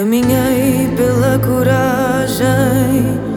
Caminhei pela coragem.